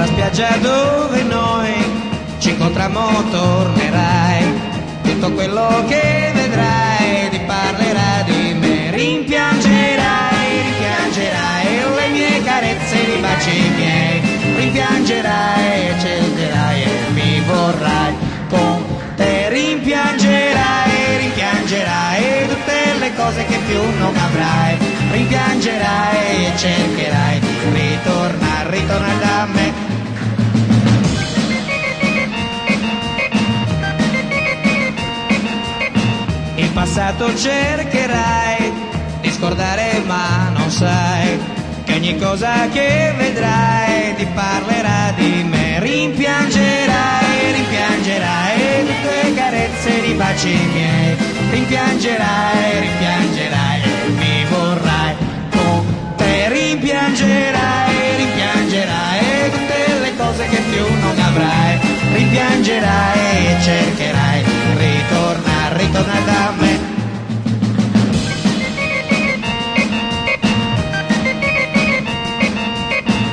sulla spiaggia dove noi ci incontrammo tornerai. Tutto quello che vedrai ti parlerà di me, rimpiangerai, rimpiangerai le mie carezze, i baci miei, rimpiangerai e cercherai e mi vorrai. Con te, rimpiangerai, rimpiangerai tutte le cose che più non avrai, rimpiangerai e cercherai passato cercherai di scordare ma non sai che ogni cosa che vedrai ti parlerà di me. Rimpiangerai, rimpiangerai tutte le carezze di baci miei. Rimpiangerai, rimpiangerai mi vorrai con te. Rimpiangerai, rimpiangerai tutte le cose che più non avrai. Rimpiangerai e cercherai ritornare, ritornare da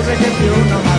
cose che più non